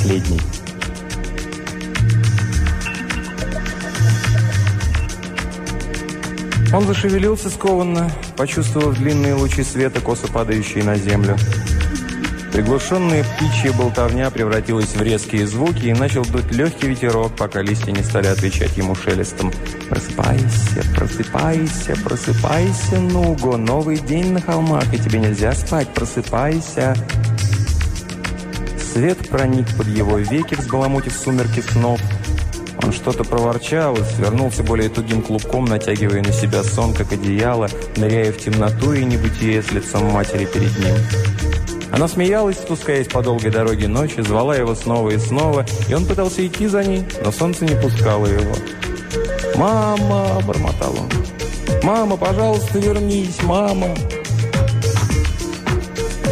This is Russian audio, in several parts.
последний. Он зашевелился скованно, почувствовав длинные лучи света, косо падающие на землю. Приглушенная птичья болтовня превратилась в резкие звуки и начал дуть легкий ветерок, пока листья не стали отвечать ему шелестом. «Просыпайся, просыпайся, просыпайся, Нуго! Новый день на холмах, и тебе нельзя спать! Просыпайся!» Свет проник под его веки, взбаламутив сумерки снов. Он что-то проворчал и свернулся более тугим клубком, натягивая на себя сон, как одеяло, ныряя в темноту и небытие с лицом матери перед ним. Она смеялась, спускаясь по долгой дороге ночи, звала его снова и снова, и он пытался идти за ней, но солнце не пускало его. «Мама!» – бормотал он. «Мама, пожалуйста, вернись, мама!»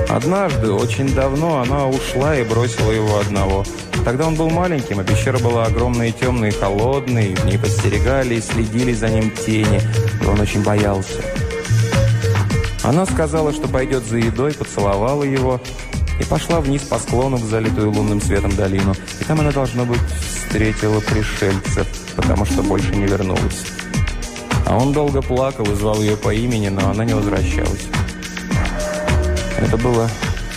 Однажды, очень давно, она ушла и бросила его одного – Тогда он был маленьким, а пещера была огромной и темной, и холодной, в ней подстерегали и следили за ним тени, и он очень боялся. Она сказала, что пойдет за едой, поцеловала его и пошла вниз по склону в залитую лунным светом долину. И там она, должно быть, встретила пришельцев, потому что больше не вернулась. А он долго плакал и звал ее по имени, но она не возвращалась. Это было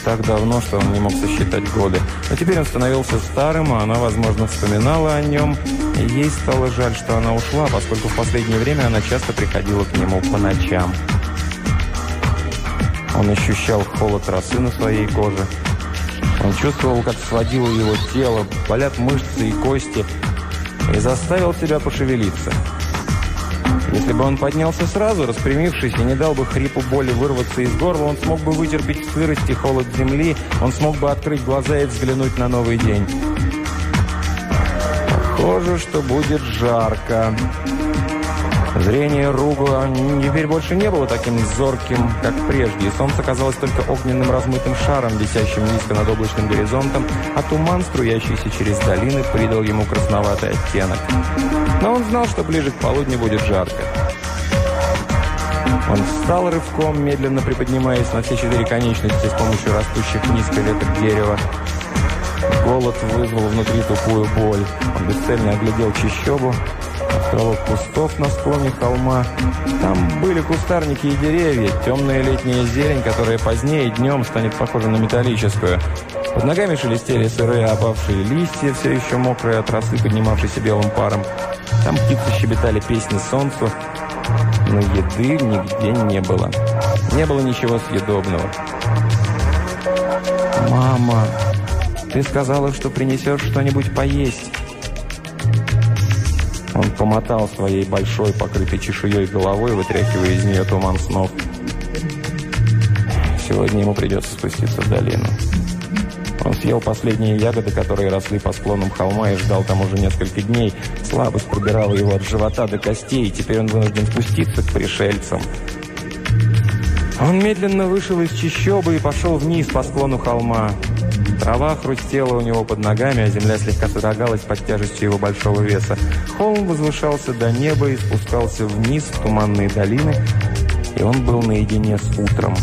так давно, что он не мог сосчитать годы. Но теперь он становился старым, а она, возможно, вспоминала о нем. И ей стало жаль, что она ушла, поскольку в последнее время она часто приходила к нему по ночам. Он ощущал холод росы на своей коже. Он чувствовал, как сводило его тело, болят мышцы и кости, и заставил себя пошевелиться. Если бы он поднялся сразу, распрямившись, и не дал бы хрипу боли вырваться из горла, он смог бы вытерпеть сырость и холод земли, он смог бы открыть глаза и взглянуть на новый день. Похоже, что будет жарко. Зрение Ругла теперь больше не было таким зорким, как прежде, солнце казалось только огненным размытым шаром, висящим низко над облачным горизонтом, а туман, струящийся через долины, придал ему красноватый оттенок. Но он знал, что ближе к полудню будет жарко. Он встал рывком, медленно приподнимаясь на все четыре конечности с помощью растущих низко веток дерева. Голод вызвал внутри тупую боль. Он бесцельно оглядел чищобу, островок кустов на склоне холма. Там были кустарники и деревья, темная летняя зелень, которая позднее днем станет похожа на металлическую. Под ногами шелестели сырые опавшие листья, все еще мокрые от росы, поднимавшейся белым паром. Там птицы щебетали песни солнцу, но еды нигде не было. Не было ничего съедобного. «Мама, ты сказала, что принесешь что-нибудь поесть». Он помотал своей большой, покрытой чешуей головой, вытряхивая из нее туман снов. Сегодня ему придется спуститься в долину. Он съел последние ягоды, которые росли по склонам холма и ждал там уже несколько дней. Слабость пробирала его от живота до костей, и теперь он вынужден спуститься к пришельцам. Он медленно вышел из чащобы и пошел вниз по склону холма. Трава хрустела у него под ногами, а земля слегка содрогалась под тяжестью его большого веса. Холм возвышался до неба и спускался вниз в туманные долины, и он был наедине с утром.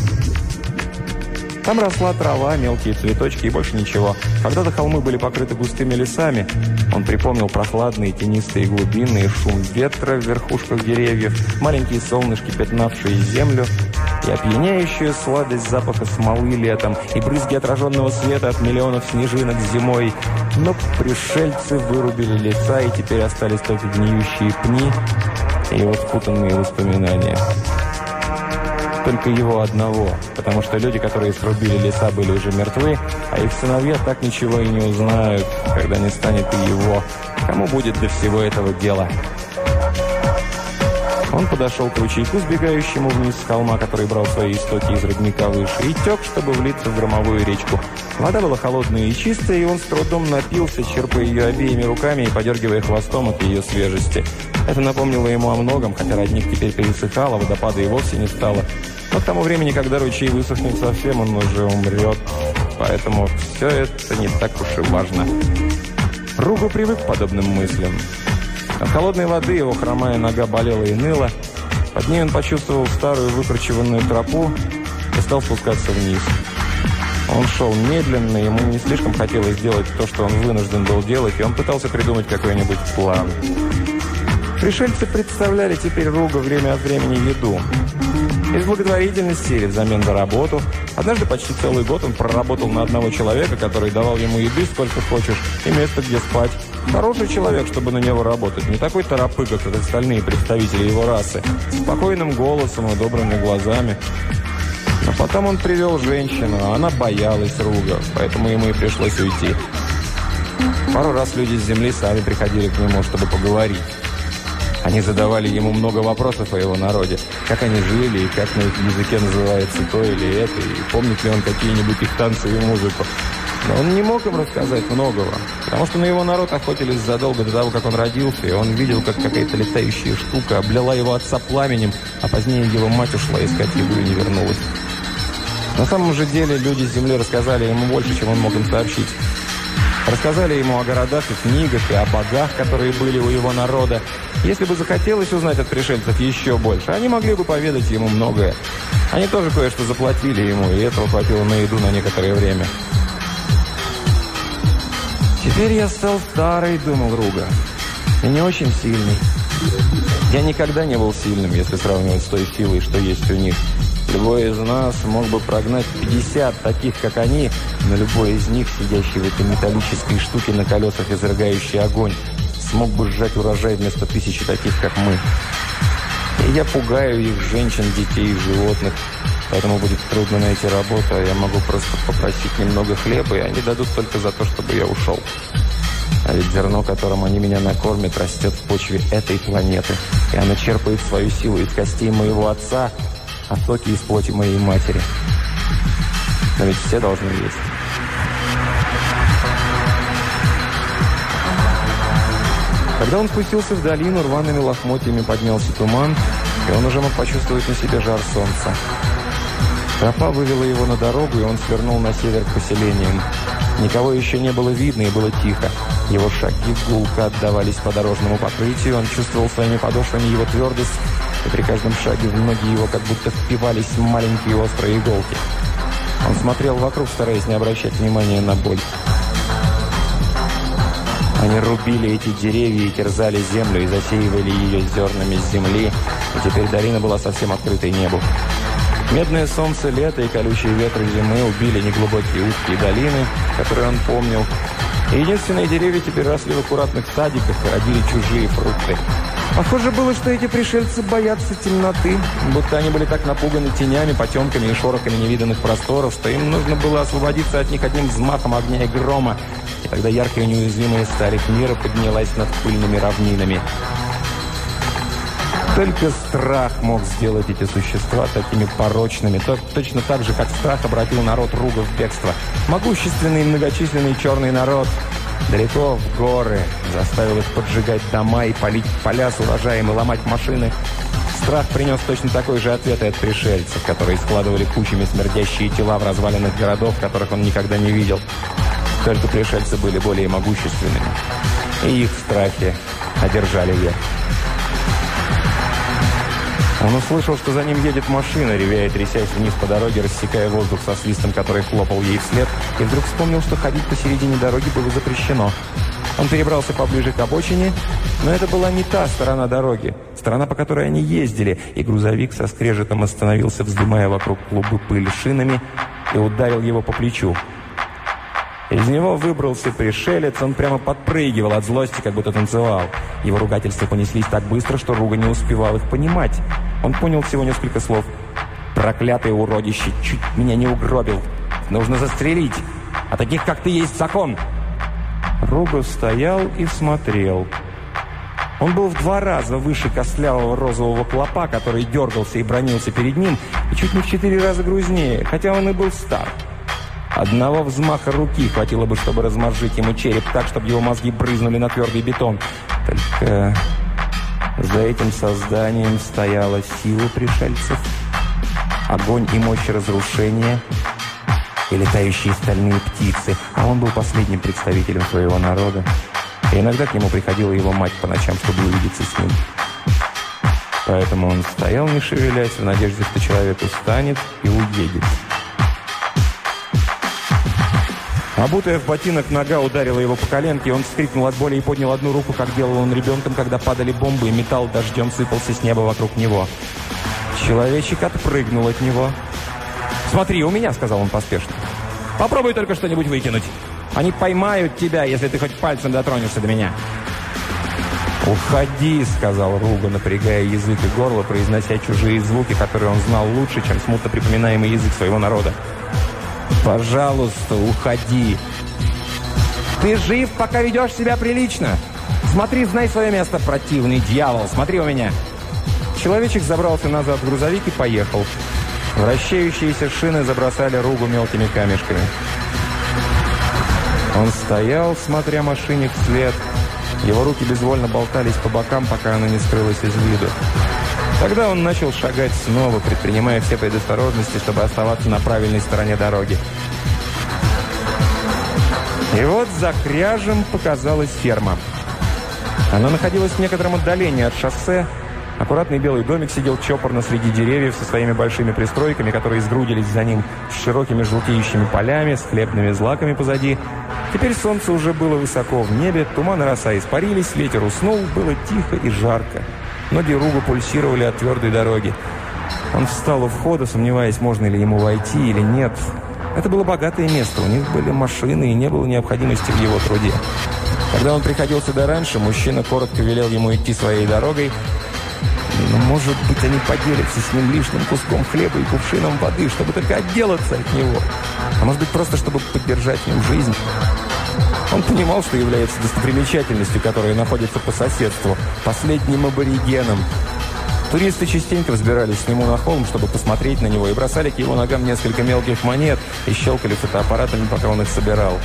Там росла трава, мелкие цветочки и больше ничего. Когда-то холмы были покрыты густыми лесами. Он припомнил прохладные тенистые глубины и шум ветра в верхушках деревьев, маленькие солнышки, пятнавшие землю – и опьяняющую сладость запаха смолы летом, и брызги отраженного света от миллионов снежинок зимой. Но пришельцы вырубили леса, и теперь остались только гниющие пни и его спутанные воспоминания. Только его одного, потому что люди, которые срубили леса, были уже мертвы, а их сыновья так ничего и не узнают, когда не станет и его. Кому будет до всего этого дела? Он подошел к ручейку, сбегающему вниз с холма, который брал свои истоки из родника выше, и тек, чтобы влиться в громовую речку. Вода была холодная и чистая, и он с трудом напился, черпая ее обеими руками и подергивая хвостом от ее свежести. Это напомнило ему о многом, хотя родник теперь пересыхал, а водопада и вовсе не стало. Но к тому времени, когда ручей высохнет совсем, он уже умрет. Поэтому все это не так уж и важно. Ругу привык к подобным мыслям. От холодной воды его хромая нога болела и ныла. Под ней он почувствовал старую выкручиванную тропу и стал спускаться вниз. Он шел медленно, ему не слишком хотелось сделать то, что он вынужден был делать, и он пытался придумать какой-нибудь план. Пришельцы представляли теперь Руга время от времени еду. Из благотворительности или взамен за работу. Однажды почти целый год он проработал на одного человека, который давал ему еды сколько хочешь и место, где спать. Хороший человек, чтобы на него работать. Не такой торопыга, как остальные представители его расы. Спокойным голосом и добрыми глазами. Но потом он привел женщину, а она боялась Руга, поэтому ему и пришлось уйти. Пару раз люди с земли сами приходили к нему, чтобы поговорить. Они задавали ему много вопросов о его народе. Как они жили, и как на их языке называется то или это, и помнит ли он какие-нибудь их танцы и музыку. Но он не мог им рассказать многого, потому что на его народ охотились задолго до того, как он родился, и он видел, как какая-то летающая штука облила его отца пламенем, а позднее его мать ушла искать еду и не вернулась. На самом же деле люди с земли рассказали ему больше, чем он мог им сообщить. Рассказали ему о городах и книгах, и о богах, которые были у его народа. Если бы захотелось узнать от пришельцев еще больше, они могли бы поведать ему многое. Они тоже кое-что заплатили ему, и этого хватило на еду на некоторое время. «Теперь я стал старый», — думал Руга, — «и не очень сильный. Я никогда не был сильным, если сравнивать с той силой, что есть у них». Любой из нас мог бы прогнать 50 таких, как они, но любой из них, сидящий в этой металлической штуке на колесах, изрыгающий огонь, смог бы сжать урожай вместо тысячи таких, как мы. И я пугаю их, женщин, детей, животных. Поэтому будет трудно найти работу, а я могу просто попросить немного хлеба, и они дадут только за то, чтобы я ушел. А ведь зерно, которым они меня накормят, растет в почве этой планеты. И оно черпает свою силу из костей моего отца, а соки из плоти моей матери. Но ведь все должны есть. Когда он спустился в долину, рваными лохмотьями поднялся туман, и он уже мог почувствовать на себе жар солнца. Тропа вывела его на дорогу, и он свернул на север к поселениям. Никого еще не было видно, и было тихо. Его шаги гулко отдавались по дорожному покрытию, он чувствовал своими подошвами его твердость, и при каждом шаге в ноги его как будто впивались маленькие острые иголки. Он смотрел вокруг, стараясь не обращать внимания на боль. Они рубили эти деревья и терзали землю, и засеивали ее зернами земли, и теперь долина была совсем открытой небу. Медное солнце лета и колючие ветры зимы убили неглубокие узкие долины, которые он помнил. И единственные деревья теперь росли в аккуратных садиках и родили чужие фрукты. Похоже было, что эти пришельцы боятся темноты, будто они были так напуганы тенями, потемками и шорохами невиданных просторов, что им нужно было освободиться от них одним взмахом огня и грома. И тогда яркая и неуязвимая сталь их мира поднялась над пыльными равнинами. Только страх мог сделать эти существа такими порочными. Точно так же, как страх обратил народ Руга в бегство. Могущественный и многочисленный черный народ – Далеко в горы заставил их поджигать дома и полить поля с урожаем и ломать машины. Страх принес точно такой же ответ от пришельцев, которые складывали кучами смердящие тела в развалинах городов, которых он никогда не видел. Только пришельцы были более могущественными. И их страхи одержали верх. Он услышал, что за ним едет машина, ревя и трясясь вниз по дороге, рассекая воздух со свистом, который хлопал ей вслед, и вдруг вспомнил, что ходить посередине дороги было запрещено. Он перебрался поближе к обочине, но это была не та сторона дороги, сторона, по которой они ездили, и грузовик со скрежетом остановился, вздымая вокруг клубы пыль шинами, и ударил его по плечу. Из него выбрался пришелец, он прямо подпрыгивал от злости, как будто танцевал. Его ругательства понеслись так быстро, что Руга не успевал их понимать. Он понял всего несколько слов. «Проклятый уродище! Чуть меня не угробил! Нужно застрелить! А таких, как ты, есть закон!» Руга стоял и смотрел. Он был в два раза выше костлявого розового клопа, который дергался и бронился перед ним, и чуть не в четыре раза грузнее, хотя он и был стар. Одного взмаха руки хватило бы, чтобы разморжить ему череп так, чтобы его мозги брызнули на твердый бетон. Только за этим созданием стояла сила пришельцев, огонь и мощь разрушения и летающие стальные птицы, а он был последним представителем своего народа. И иногда к нему приходила его мать по ночам, чтобы увидеться с ним. Поэтому он стоял, не шевелясь, в надежде, что человек устанет и уедет. Обутая в ботинок нога ударила его по коленке, и он вскрикнул от боли и поднял одну руку, как делал он ребенком, когда падали бомбы, и металл дождем сыпался с неба вокруг него. Человечек отпрыгнул от него. «Смотри, у меня», — сказал он поспешно. «Попробуй только что-нибудь выкинуть. Они поймают тебя, если ты хоть пальцем дотронешься до меня». «Уходи», — сказал Руга, напрягая язык и горло, произнося чужие звуки, которые он знал лучше, чем смутно припоминаемый язык своего народа. «Пожалуйста, уходи!» «Ты жив, пока ведешь себя прилично! Смотри, знай свое место, противный дьявол! Смотри у меня!» Человечек забрался назад в грузовик и поехал. Вращающиеся шины забросали Ругу мелкими камешками. Он стоял, смотря машине вслед. Его руки безвольно болтались по бокам, пока она не скрылась из виду. Тогда он начал шагать снова, предпринимая все предосторожности, чтобы оставаться на правильной стороне дороги. И вот за кряжем показалась ферма. Она находилась в некотором отдалении от шоссе. Аккуратный белый домик сидел чопорно среди деревьев со своими большими пристройками, которые сгрудились за ним с широкими желтеющими полями, с хлебными злаками позади. Теперь солнце уже было высоко в небе, туман и роса испарились, ветер уснул, было тихо и жарко. Ноги Руга пульсировали от твердой дороги. Он встал у входа, сомневаясь, можно ли ему войти или нет. Это было богатое место, у них были машины и не было необходимости в его труде. Когда он приходил сюда раньше, мужчина коротко велел ему идти своей дорогой. Но, может быть, они поделятся с ним лишним куском хлеба и кувшином воды, чтобы только отделаться от него. А может быть, просто чтобы поддержать нем жизнь. Он понимал, что является достопримечательностью, которая находится по соседству, последним аборигеном. Туристы частенько взбирались с нему на холм, чтобы посмотреть на него, и бросали к его ногам несколько мелких монет и щелкали фотоаппаратами, пока он их собирал.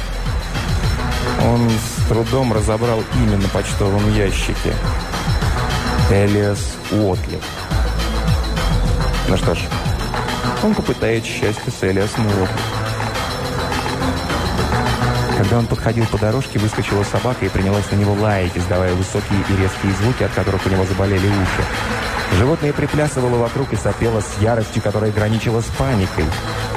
Он с трудом разобрал имя на почтовом ящике. Элиас Уотли. Ну что ж, он попытает счастье с Элиасом Уотли. Когда он подходил по дорожке, выскочила собака и принялась на него лаять, издавая высокие и резкие звуки, от которых у него заболели уши. Животное приплясывало вокруг и сопело с яростью, которая граничила с паникой.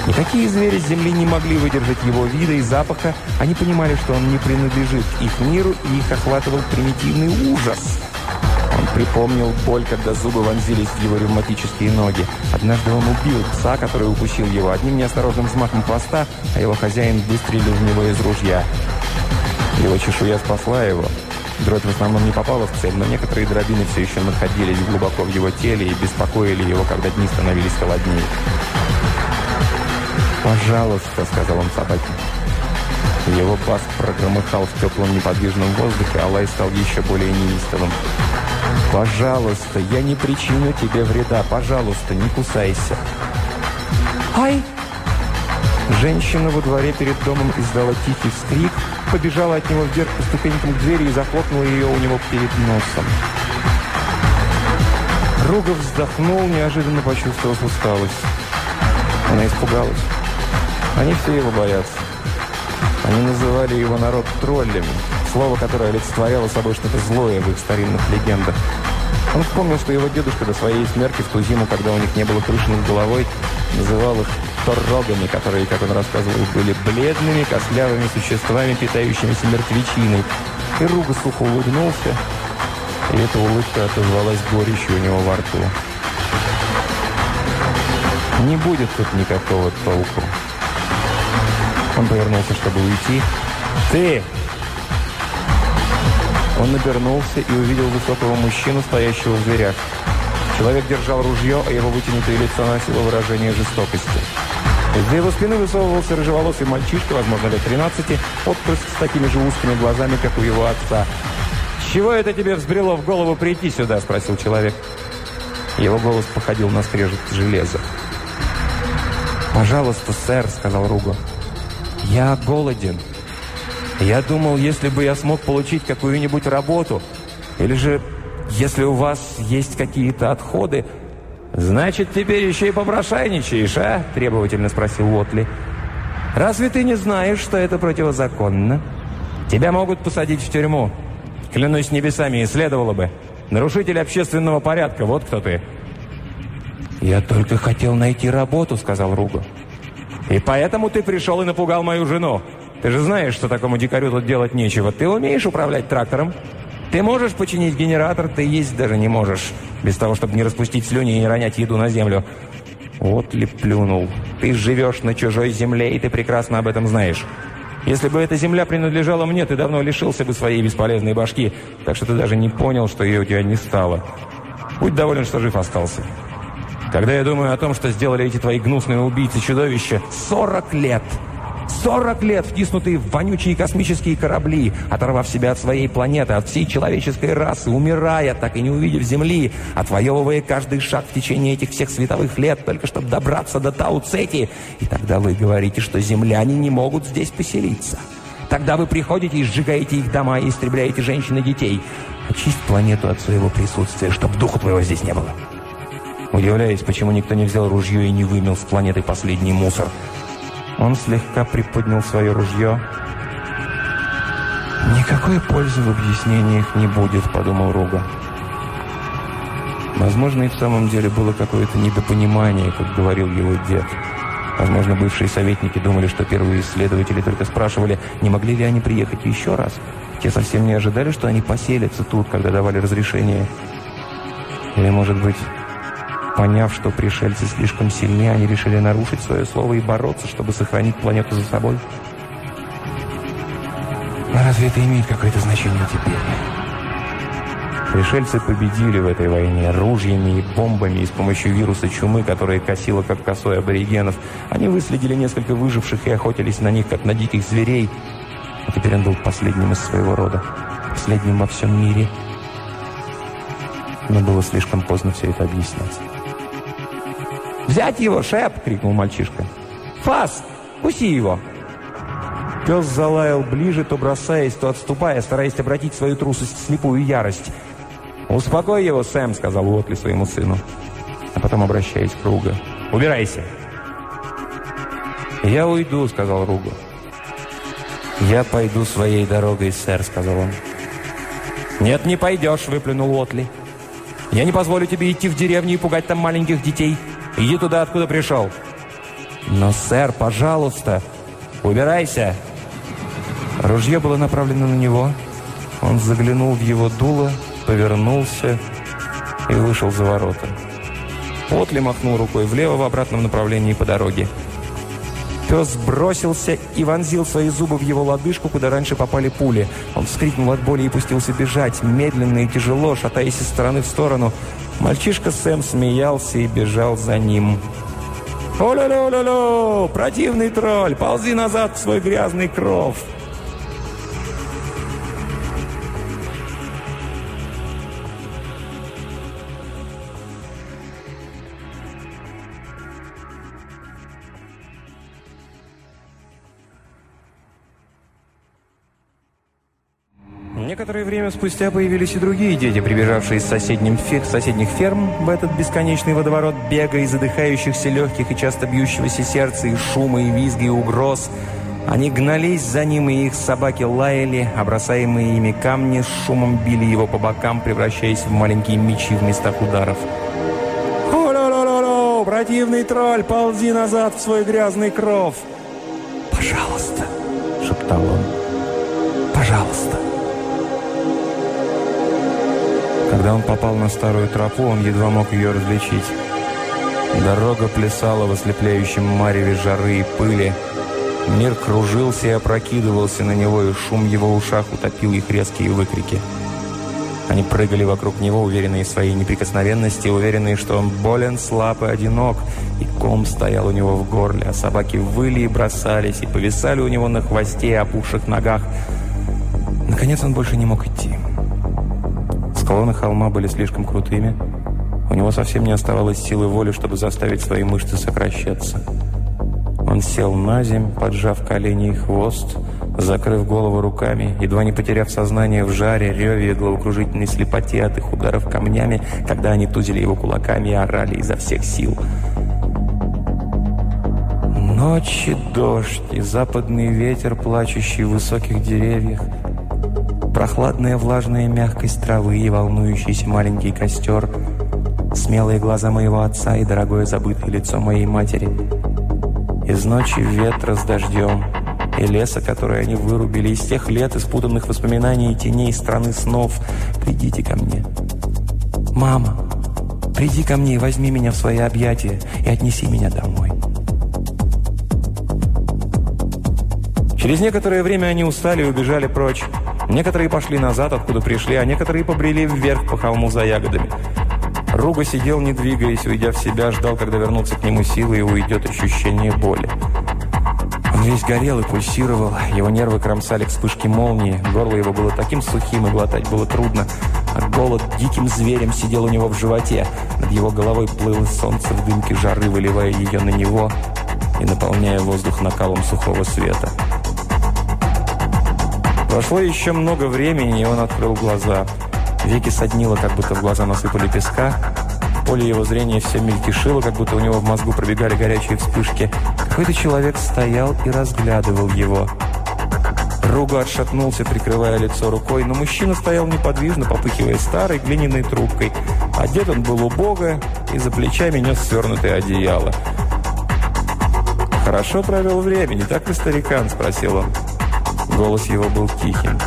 Никакие звери с земли не могли выдержать его вида и запаха. Они понимали, что он не принадлежит их миру, и их охватывал примитивный ужас. Припомнил боль, когда зубы вонзились в его ревматические ноги. Однажды он убил пса, который укусил его одним неосторожным взмахом хвоста, а его хозяин выстрелил в него из ружья. Его чешуя спасла его. Дробь в основном не попала в цель, но некоторые дробины все еще находились глубоко в его теле и беспокоили его, когда дни становились холоднее. «Пожалуйста», — сказал он собаке. Его бас прогромыхал в теплом неподвижном воздухе, а лай стал еще более неистовым. «Пожалуйста, я не причиню тебе вреда. Пожалуйста, не кусайся». «Ай!» Женщина во дворе перед домом издала тихий вскрик, побежала от него вверх по ступенькам к двери и захлопнула ее у него перед носом. Ругов вздохнул, неожиданно почувствовав усталость. Она испугалась. Они все его боятся. Они называли его народ троллями, слово, которое олицетворяло собой что-то злое в их старинных легендах. Он вспомнил, что его дедушка до своей смерти в ту зиму, когда у них не было крыши над головой, называл их торрогами, которые, как он рассказывал, были бледными, костлявыми существами, питающимися мертвечиной. И Руга сухо улыбнулся, и эта улыбка отозвалась горечью у него во рту. Не будет тут никакого толку. Он повернулся, чтобы уйти. «Ты!» Он обернулся и увидел высокого мужчину, стоящего в дверях. Человек держал ружье, а его вытянутое лицо носило выражение жестокости. Из-за его спины высовывался рыжеволосый мальчишка, возможно, лет 13, отпрыск с такими же узкими глазами, как у его отца. «С чего это тебе взбрело в голову прийти сюда?» – спросил человек. Его голос походил на скрежет железа. «Пожалуйста, сэр», – сказал Руго. «Я голоден. Я думал, если бы я смог получить какую-нибудь работу, или же, если у вас есть какие-то отходы...» «Значит, теперь еще и попрошайничаешь, а?» – требовательно спросил Уотли. «Разве ты не знаешь, что это противозаконно? Тебя могут посадить в тюрьму. Клянусь небесами, и следовало бы. Нарушитель общественного порядка, вот кто ты». «Я только хотел найти работу», – сказал Руго. «И поэтому ты пришел и напугал мою жену. Ты же знаешь, что такому дикарю тут делать нечего. Ты умеешь управлять трактором? Ты можешь починить генератор, ты есть даже не можешь. Без того, чтобы не распустить слюни и не ронять еду на землю. Вот ли плюнул. Ты живешь на чужой земле, и ты прекрасно об этом знаешь. Если бы эта земля принадлежала мне, ты давно лишился бы своей бесполезной башки, так что ты даже не понял, что ее у тебя не стало. Будь доволен, что жив остался. Когда я думаю о том, что сделали эти твои гнусные убийцы-чудовища, 40 лет – 40 лет втиснутые в вонючие космические корабли, оторвав себя от своей планеты, от всей человеческой расы, умирая, так и не увидев Земли, отвоевывая каждый шаг в течение этих всех световых лет, только чтобы добраться до Тау-Цети. И тогда вы говорите, что земляне не могут здесь поселиться. Тогда вы приходите и сжигаете их дома и истребляете женщин и детей. Очисть планету от своего присутствия, чтобы духу твоего здесь не было. Удивляюсь, почему никто не взял ружье и не вымел с планеты последний мусор. Он слегка приподнял свое ружье. «Никакой пользы в объяснениях не будет», — подумал Руга. Возможно, и в самом деле было какое-то недопонимание, как говорил его дед. Возможно, бывшие советники думали, что первые исследователи только спрашивали, не могли ли они приехать еще раз. Те совсем не ожидали, что они поселятся тут, когда давали разрешение. Или, может быть, Поняв, что пришельцы слишком сильны, они решили нарушить свое слово и бороться, чтобы сохранить планету за собой. Но разве это имеет какое-то значение теперь? Пришельцы победили в этой войне ружьями и бомбами и с помощью вируса чумы, которая косила как косой аборигенов. Они выследили несколько выживших и охотились на них, как на диких зверей. А теперь он был последним из своего рода, последним во всем мире. Но было слишком поздно все это объяснять. «Взять его, шеп!» — крикнул мальчишка. «Фас! Куси его!» Пес залаял ближе, то бросаясь, то отступая, стараясь обратить свою трусость в слепую ярость. «Успокой его, Сэм!» — сказал Уотли своему сыну. А потом, обращаясь к Руга. «Убирайся!» «Я уйду», — сказал Руга. «Я пойду своей дорогой, сэр», — сказал он. «Нет, не пойдешь», — выплюнул Уотли. «Я не позволю тебе идти в деревню и пугать там маленьких детей. Иди туда, откуда пришел». «Но, сэр, пожалуйста, убирайся!» Ружье было направлено на него. Он заглянул в его дуло, повернулся и вышел за ворота. Отли махнул рукой влево в обратном направлении по дороге. Пес бросился и вонзил свои зубы в его лодыжку, куда раньше попали пули. Он вскрикнул от боли и пустился бежать, медленно и тяжело, шатаясь из стороны в сторону. Мальчишка Сэм смеялся и бежал за ним. «О-ля-ля-ля-ля! Противный тролль! Ползи назад в свой грязный кров!» Некоторое время спустя появились и другие дети, прибежавшие из соседних, соседних ферм в этот бесконечный водоворот бега и задыхающихся легких и часто бьющегося сердца, и шума, и визга, и угроз. Они гнались за ним, и их собаки лаяли, а бросаемые ими камни с шумом били его по бокам, превращаясь в маленькие мечи в местах ударов. «Хо-ля-ля-ля-ля! Противный тролль, ползи назад в свой грязный кров!» «Пожалуйста!» — шептал он. «Пожалуйста!» Когда он попал на старую тропу, он едва мог ее различить. Дорога плясала в ослепляющем мареве жары и пыли. Мир кружился и опрокидывался на него, и шум его ушах утопил их резкие выкрики. Они прыгали вокруг него, уверенные в своей неприкосновенности, уверенные, что он болен, слаб и одинок, и ком стоял у него в горле, а собаки выли и бросались, и повисали у него на хвосте и опухших ногах. Наконец он больше не мог идти. Склоны холма были слишком крутыми. У него совсем не оставалось силы воли, чтобы заставить свои мышцы сокращаться. Он сел на земь, поджав колени и хвост, закрыв голову руками, едва не потеряв сознание в жаре, реве и головокружительной слепоте от их ударов камнями, когда они тузили его кулаками и орали изо всех сил. Ночь и дождь, и западный ветер, плачущий в высоких деревьях — Прохладная влажная мягкость травы и волнующийся маленький костер, смелые глаза моего отца и дорогое забытое лицо моей матери. Из ночи ветра с дождем, и леса, который они вырубили, из тех лет, испутанных воспоминаний и теней страны снов. Придите ко мне. Мама, приди ко мне и возьми меня в свои объятия и отнеси меня домой. Через некоторое время они устали и убежали прочь. Некоторые пошли назад, откуда пришли, а некоторые побрели вверх по холму за ягодами. Руга сидел, не двигаясь, уйдя в себя, ждал, когда вернутся к нему силы и уйдет ощущение боли. Он весь горел и пульсировал, его нервы кромсали к вспышке молнии, горло его было таким сухим и глотать было трудно, а голод диким зверем сидел у него в животе. Над его головой плыло солнце в дымке жары, выливая ее на него и наполняя воздух накалом сухого света. Прошло еще много времени, и он открыл глаза. Веки соднило, как будто в глаза насыпали песка. Поле его зрения все мельтешило, как будто у него в мозгу пробегали горячие вспышки. Какой-то человек стоял и разглядывал его. Руга отшатнулся, прикрывая лицо рукой, но мужчина стоял неподвижно, попыхивая старой глиняной трубкой. Одет он был убого, и за плечами нес свернутое одеяло. «Хорошо провел время, не так ли, старикан?» – спросил он. Голос его был тихим.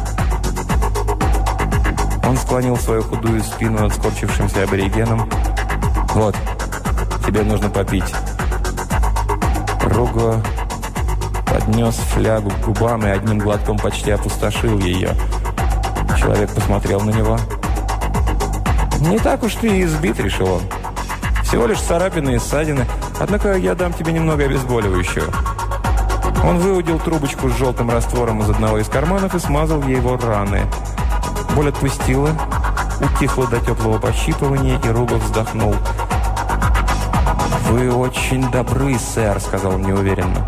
Он склонил свою худую спину над скорчившимся аборигеном. «Вот, тебе нужно попить». Руго поднес флягу к губам и одним глотком почти опустошил ее. Человек посмотрел на него. «Не так уж ты избит», — решил он. «Всего лишь царапины и ссадины. Однако я дам тебе немного обезболивающего». Он выудил трубочку с желтым раствором из одного из карманов и смазал его раны. Боль отпустила, утихла до теплого пощипывания, и Руба вздохнул. «Вы очень добры, сэр», — сказал он неуверенно.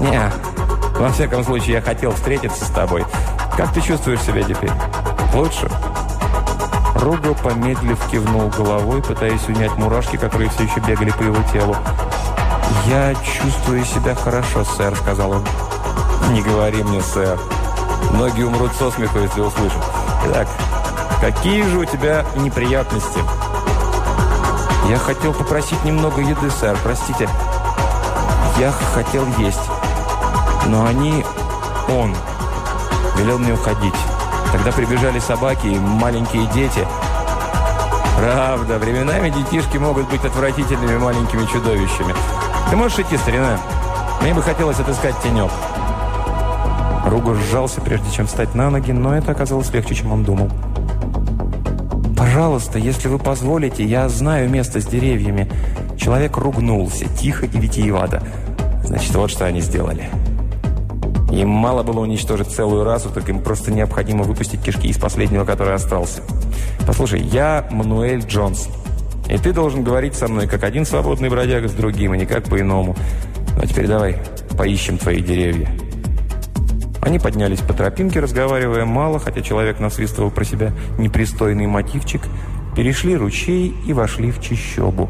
«Не, во всяком случае, я хотел встретиться с тобой. Как ты чувствуешь себя теперь? Лучше?» Руго, помедлив, кивнул головой, пытаясь унять мурашки, которые все еще бегали по его телу. «Я чувствую себя хорошо, сэр», — сказал он. «Не говори мне, сэр. Многие умрут со смеху, если услышат. Итак, какие же у тебя неприятности?» «Я хотел попросить немного еды, сэр. Простите. Я хотел есть. Но они... Он велел мне уходить. Тогда прибежали собаки и маленькие дети. Правда, временами детишки могут быть отвратительными маленькими чудовищами. Ты можешь идти, старина? Мне бы хотелось отыскать тенек. Руго сжался, прежде чем встать на ноги, но это оказалось легче, чем он думал. «Пожалуйста, если вы позволите, я знаю место с деревьями». Человек ругнулся, тихо и витиевато. Значит, вот что они сделали. Им мало было уничтожить целую расу, так им просто необходимо выпустить кишки из последнего, который остался. Послушай, я Мануэль Джонс. И ты должен говорить со мной, как один свободный бродяга с другим, и никак по-иному. Ну, а теперь давай поищем твои деревья». Они поднялись по тропинке, разговаривая мало, хотя человек насвистывал про себя непристойный мотивчик, перешли ручей и вошли в чищобу.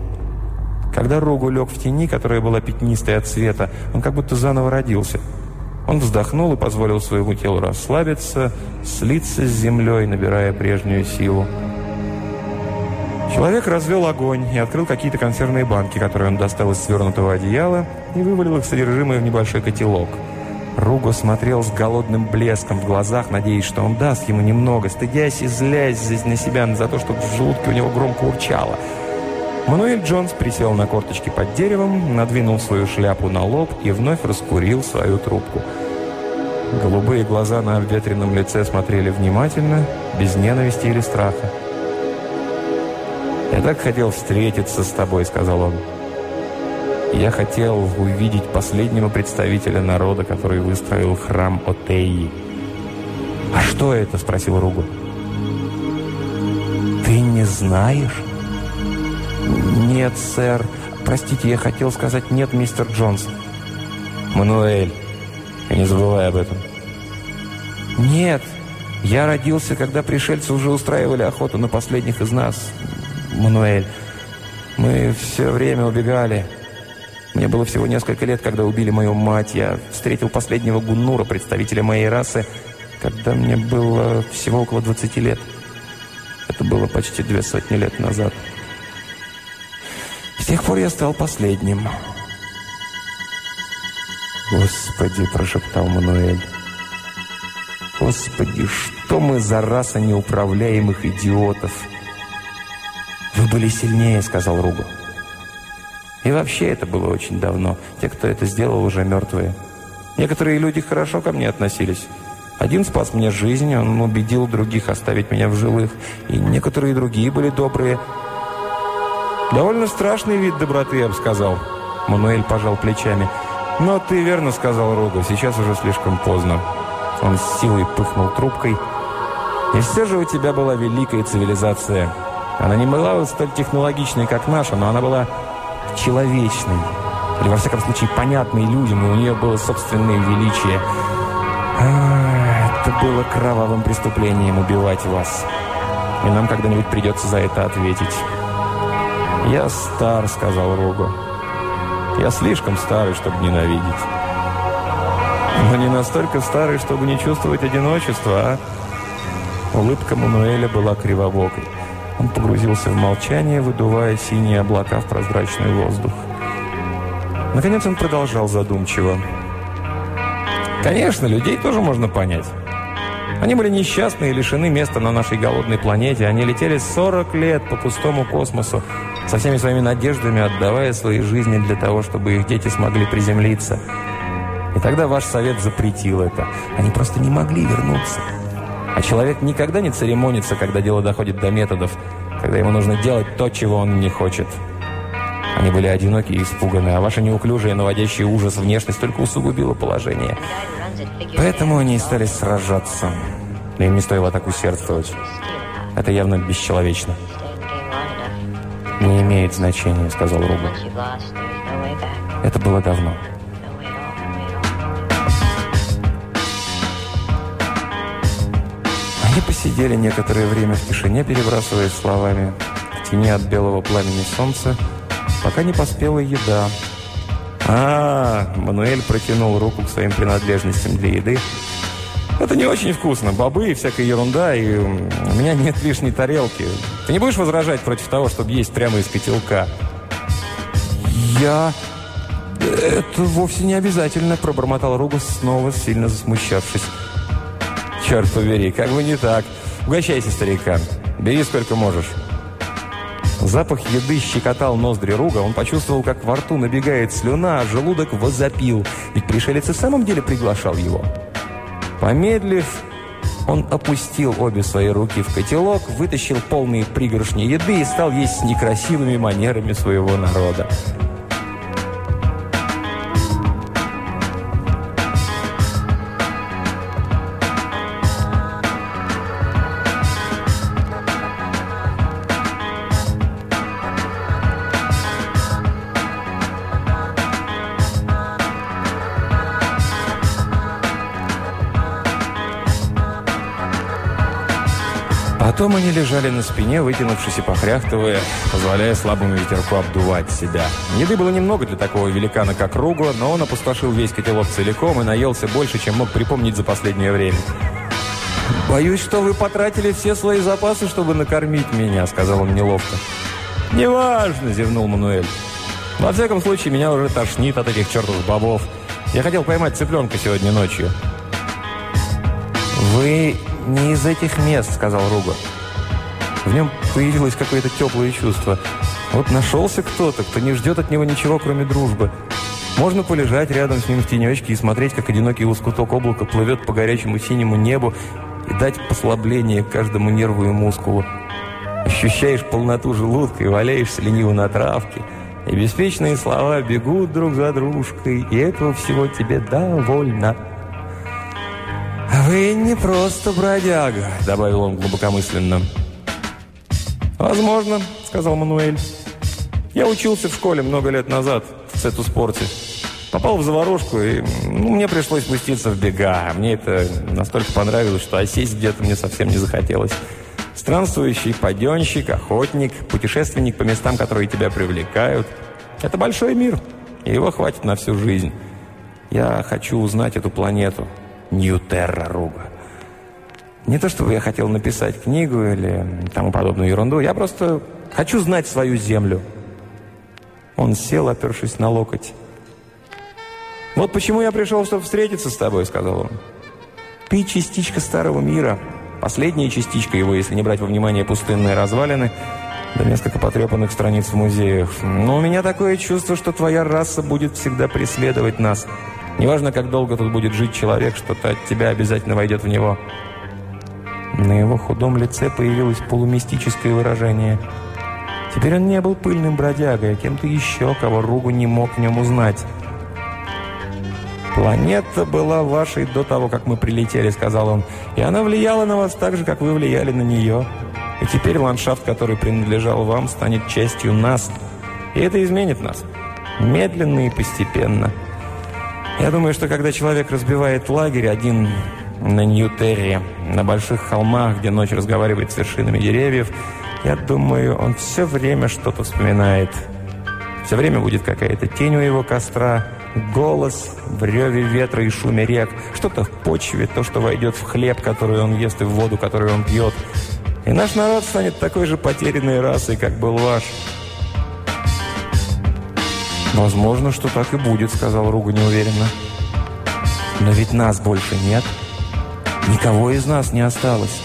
Когда Рогу лег в тени, которая была пятнистой от света, он как будто заново родился. Он вздохнул и позволил своему телу расслабиться, слиться с землей, набирая прежнюю силу. Человек развел огонь и открыл какие-то консервные банки, которые он достал из свернутого одеяла и вывалил их содержимое в небольшой котелок. Руго смотрел с голодным блеском в глазах, надеясь, что он даст ему немного, стыдясь и злясь на себя за то, что в желудке у него громко урчало. Мануэль Джонс присел на корточки под деревом, надвинул свою шляпу на лоб и вновь раскурил свою трубку. Голубые глаза на обветренном лице смотрели внимательно, без ненависти или страха. «Я так хотел встретиться с тобой», — сказал он. «Я хотел увидеть последнего представителя народа, который выстроил храм Отеи». «А что это?» — спросил Ругу. «Ты не знаешь?» «Нет, сэр. Простите, я хотел сказать «нет, мистер Джонс». «Мануэль, не забывай об этом». «Нет, я родился, когда пришельцы уже устраивали охоту на последних из нас. Мануэль. Мы все время убегали. Мне было всего несколько лет, когда убили мою мать. Я встретил последнего гуннура, представителя моей расы, когда мне было всего около 20 лет. Это было почти две сотни лет назад. С тех пор я стал последним. «Господи!» – прошептал Мануэль. «Господи, что мы за раса неуправляемых идиотов!» «Вы были сильнее», – сказал Ругу. И вообще это было очень давно. Те, кто это сделал, уже мертвые. Некоторые люди хорошо ко мне относились. Один спас мне жизнь, он убедил других оставить меня в живых. И некоторые другие были добрые. «Довольно страшный вид доброты, я бы сказал». Мануэль пожал плечами. «Но ты верно сказал, Руга, сейчас уже слишком поздно». Он с силой пыхнул трубкой. «И все же у тебя была великая цивилизация. Она не была столь технологичной, как наша, но она была человечной. Или, во всяком случае, понятной людям, и у нее было собственное величие. А, это было кровавым преступлением убивать вас. И нам когда-нибудь придется за это ответить». «Я стар», — сказал Руга. Я слишком старый, чтобы ненавидеть. Но не настолько старый, чтобы не чувствовать одиночества, а? Улыбка Мануэля была кривобокой. Он погрузился в молчание, выдувая синие облака в прозрачный воздух. Наконец он продолжал задумчиво. «Конечно, людей тоже можно понять. Они были несчастны и лишены места на нашей голодной планете. Они летели 40 лет по пустому космосу, со всеми своими надеждами отдавая свои жизни для того, чтобы их дети смогли приземлиться. И тогда ваш совет запретил это. Они просто не могли вернуться. А человек никогда не церемонится, когда дело доходит до методов, когда ему нужно делать то, чего он не хочет. Они были одиноки и испуганы, а ваша неуклюжая, наводящая ужас внешность только усугубила положение. Поэтому они и стали сражаться. Но им не стоило так усердствовать. Это явно бесчеловечно. «Не имеет значения», — сказал Руба. Это было давно. Они посидели некоторое время в тишине, перебрасываясь словами, в тени от белого пламени солнца, пока не поспела еда. А, Мануэль протянул руку к своим принадлежностям для еды, это не очень вкусно. Бобы и всякая ерунда, и у меня нет лишней тарелки. Ты не будешь возражать против того, чтобы есть прямо из котелка? Я... Это вовсе не обязательно, пробормотал Ругас, снова сильно засмущавшись. Черт побери, как бы не так. Угощайся, старикан. Бери сколько можешь. Запах еды щекотал ноздри Руга. Он почувствовал, как во рту набегает слюна, а желудок возопил. Ведь пришелец и в самом деле приглашал его. Помедлив, он опустил обе свои руки в котелок, вытащил полные пригоршни еды и стал есть с некрасивыми манерами своего народа. Потом они лежали на спине, вытянувшись и похряхтывая, позволяя слабому ветерку обдувать себя. Еды было немного для такого великана, как Руго, но он опустошил весь котелок целиком и наелся больше, чем мог припомнить за последнее время. «Боюсь, что вы потратили все свои запасы, чтобы накормить меня», — сказал он неловко. «Неважно», — зевнул Мануэль. «Во всяком случае, меня уже тошнит от этих чертовых бобов. Я хотел поймать цыпленка сегодня ночью». «Вы «Не из этих мест», — сказал Руго. В нем появилось какое-то теплое чувство. Вот нашелся кто-то, кто не ждет от него ничего, кроме дружбы. Можно полежать рядом с ним в тенечке и смотреть, как одинокий лоскуток облака плывет по горячему синему небу и дать послабление каждому нерву и мускулу. Ощущаешь полноту желудка и валяешься лениво на травке. И беспечные слова бегут друг за дружкой, и этого всего тебе довольно. «Вы не просто бродяга», — добавил он глубокомысленно. «Возможно», — сказал Мануэль. «Я учился в школе много лет назад в цету-спорте. Попал в заварушку, и ну, мне пришлось спуститься в бега. Мне это настолько понравилось, что осесть где-то мне совсем не захотелось. Странствующий паденщик, охотник, путешественник по местам, которые тебя привлекают. Это большой мир, и его хватит на всю жизнь. Я хочу узнать эту планету, Ньютерра Руга. Не то, чтобы я хотел написать книгу или тому подобную ерунду, я просто хочу знать свою землю. Он сел, опершись на локоть. «Вот почему я пришел, чтобы встретиться с тобой», — сказал он. «Ты частичка старого мира, последняя частичка его, если не брать во внимание пустынные развалины, да несколько потрепанных страниц в музеях. Но у меня такое чувство, что твоя раса будет всегда преследовать нас. Неважно, как долго тут будет жить человек, что-то от тебя обязательно войдет в него». На его худом лице появилось полумистическое выражение. Теперь он не был пыльным бродягой, а кем-то еще, кого Ругу не мог в нем узнать. «Планета была вашей до того, как мы прилетели», — сказал он. «И она влияла на вас так же, как вы влияли на нее. И теперь ландшафт, который принадлежал вам, станет частью нас. И это изменит нас. Медленно и постепенно. Я думаю, что когда человек разбивает лагерь один на Нью-Терре, на больших холмах, где ночь разговаривает с вершинами деревьев, я думаю, он все время что-то вспоминает. Все время будет какая-то тень у его костра, голос в реве ветра и шуме рек, что-то в почве, то, что войдет в хлеб, который он ест, и в воду, которую он пьет. И наш народ станет такой же потерянной расой, как был ваш. «Возможно, что так и будет», — сказал Руга неуверенно. «Но ведь нас больше нет». Никого из нас не осталось.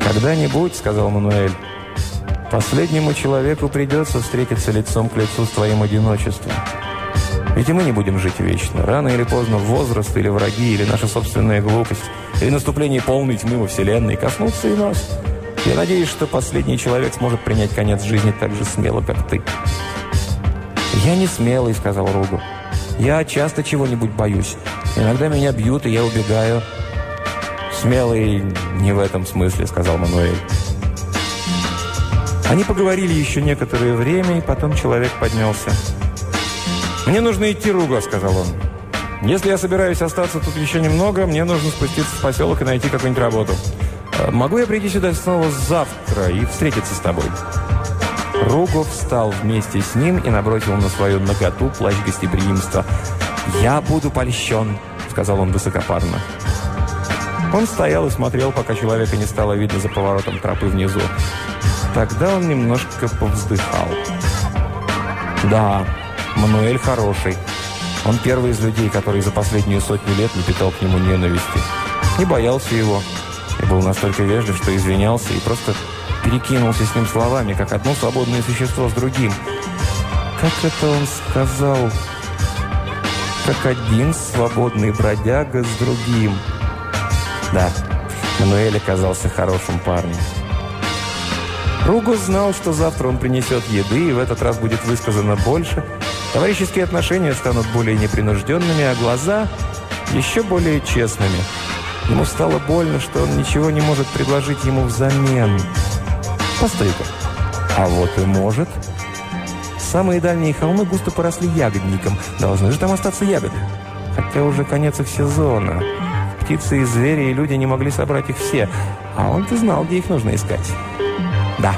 «Когда-нибудь, — сказал Мануэль, — последнему человеку придется встретиться лицом к лицу с твоим одиночеством. Ведь и мы не будем жить вечно. Рано или поздно возраст или враги, или наша собственная глупость, или наступление полной тьмы во Вселенной коснутся и нас. Я надеюсь, что последний человек сможет принять конец жизни так же смело, как ты». «Я не смелый», — сказал Ругу. «Я часто чего-нибудь боюсь. Иногда меня бьют, и я убегаю. «Смелый не в этом смысле», — сказал Мануэль. Они поговорили еще некоторое время, и потом человек поднялся. «Мне нужно идти, Руго», — сказал он. «Если я собираюсь остаться тут еще немного, мне нужно спуститься в поселок и найти какую-нибудь работу. Могу я прийти сюда снова завтра и встретиться с тобой?» Руго встал вместе с ним и набросил на свою наготу плащ гостеприимства. «Я буду польщен», — сказал он высокопарно. Он стоял и смотрел, пока человека не стало видно за поворотом тропы внизу. Тогда он немножко повздыхал. «Да, Мануэль хороший. Он первый из людей, который за последнюю сотню лет не питал к нему ненависти. Не боялся его. И был настолько вежлив, что извинялся и просто перекинулся с ним словами, как одно свободное существо с другим. Как это он сказал? как один свободный бродяга с другим. Да, Мануэль оказался хорошим парнем. Ругус знал, что завтра он принесет еды, и в этот раз будет высказано больше. Товарищеские отношения станут более непринужденными, а глаза еще более честными. Ему стало больно, что он ничего не может предложить ему взамен. Постой-ка, а вот и может... Самые дальние холмы густо поросли ягодником. Должны же там остаться ягоды. Хотя уже конец их сезона. Птицы и звери, и люди не могли собрать их все. А он-то знал, где их нужно искать. Да,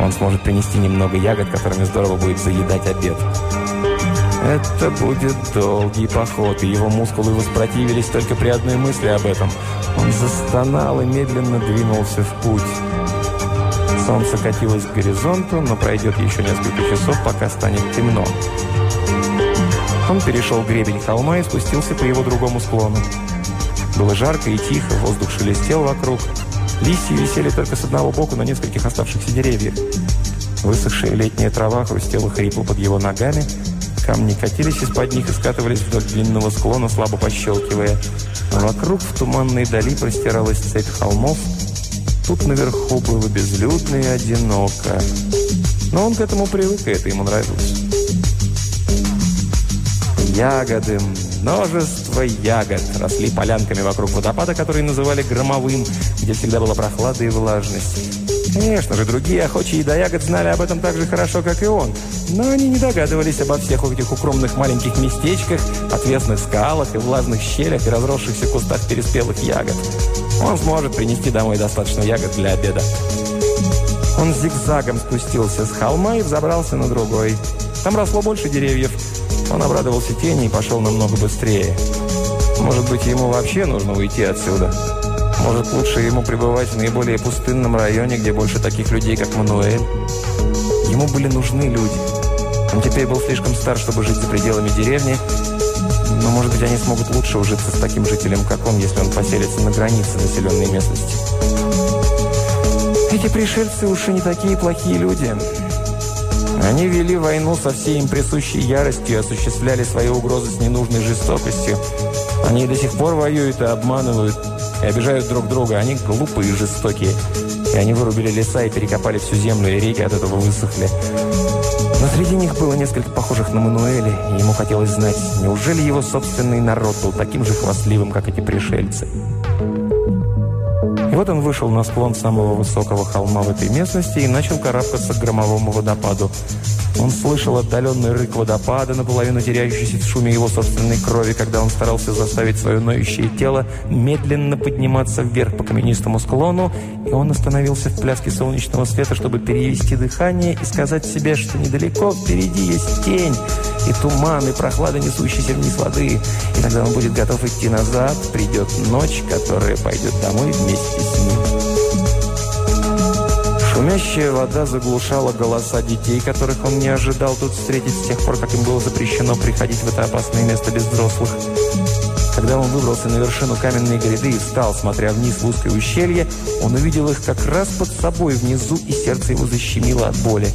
он сможет принести немного ягод, которыми здорово будет заедать обед. Это будет долгий поход, и его мускулы воспротивились только при одной мысли об этом. Он застонал и медленно двинулся в путь. Солнце катилось к горизонту, но пройдет еще несколько часов, пока станет темно. Он перешел гребень холма и спустился по его другому склону. Было жарко и тихо, воздух шелестел вокруг. Листья висели только с одного боку на нескольких оставшихся деревьях. Высохшая летняя трава хрустела хрипло под его ногами. Камни катились из-под них и скатывались вдоль длинного склона, слабо пощелкивая. Вокруг в туманной дали простиралась цепь холмов, Тут наверху было безлюдно и одиноко. Но он к этому привык, и это ему нравилось. Ягоды, множество ягод росли полянками вокруг водопада, который называли Громовым, где всегда была прохлада и влажность. Конечно же, другие охочие до ягод знали об этом так же хорошо, как и он. Но они не догадывались обо всех этих укромных маленьких местечках, отвесных скалах и влажных щелях и разросшихся кустах переспелых ягод. Он сможет принести домой достаточно ягод для обеда. Он зигзагом спустился с холма и взобрался на другой. Там росло больше деревьев. Он обрадовался тени и пошел намного быстрее. Может быть, ему вообще нужно уйти отсюда. Может, лучше ему пребывать в наиболее пустынном районе, где больше таких людей, как Мануэль. Ему были нужны люди. Он теперь был слишком стар, чтобы жить за пределами деревни, но, может быть, они смогут лучше ужиться с таким жителем, как он, если он поселится на границе населенной местности. Эти пришельцы уж и не такие плохие люди. Они вели войну со всей им присущей яростью и осуществляли свои угрозы с ненужной жестокостью. Они до сих пор воюют и обманывают, и обижают друг друга. Они глупые и жестокие. И они вырубили леса и перекопали всю землю, и реки от этого высохли. Но среди них было несколько похожих на Мануэля, и ему хотелось знать, неужели его собственный народ был таким же хвастливым, как эти пришельцы. Вот он вышел на склон самого высокого холма в этой местности и начал карабкаться к громовому водопаду. Он слышал отдаленный рык водопада, наполовину теряющийся в шуме его собственной крови, когда он старался заставить свое ноющее тело медленно подниматься вверх по каменистому склону, и он остановился в пляске солнечного света, чтобы перевести дыхание и сказать себе, что недалеко впереди есть тень, и туман, и прохлада, несущаяся вниз воды. И тогда он будет готов идти назад, придет ночь, которая пойдет домой вместе с ним. Шумящая вода заглушала голоса детей, которых он не ожидал тут встретить с тех пор, как им было запрещено приходить в это опасное место без взрослых. Когда он выбрался на вершину каменной гряды и встал, смотря вниз в узкое ущелье, он увидел их как раз под собой внизу, и сердце его защемило от боли.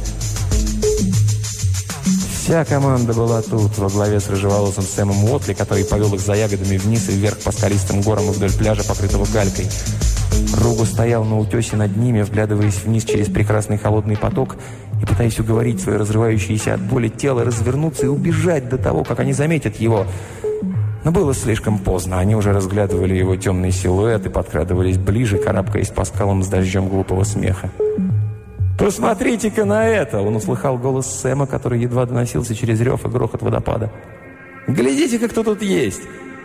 Вся команда была тут, во главе с рыжеволосым Сэмом Уотли, который повел их за ягодами вниз и вверх по скалистым горам и вдоль пляжа, покрытого галькой. Ругу стоял на утесе над ними, вглядываясь вниз через прекрасный холодный поток и пытаясь уговорить свое разрывающееся от боли тело развернуться и убежать до того, как они заметят его. Но было слишком поздно. Они уже разглядывали его темный силуэт и подкрадывались ближе, карабкаясь по скалам с дождем глупого смеха. «Посмотрите-ка на это!» Он услыхал голос Сэма, который едва доносился через рев и грохот водопада. «Глядите-ка, кто тут есть!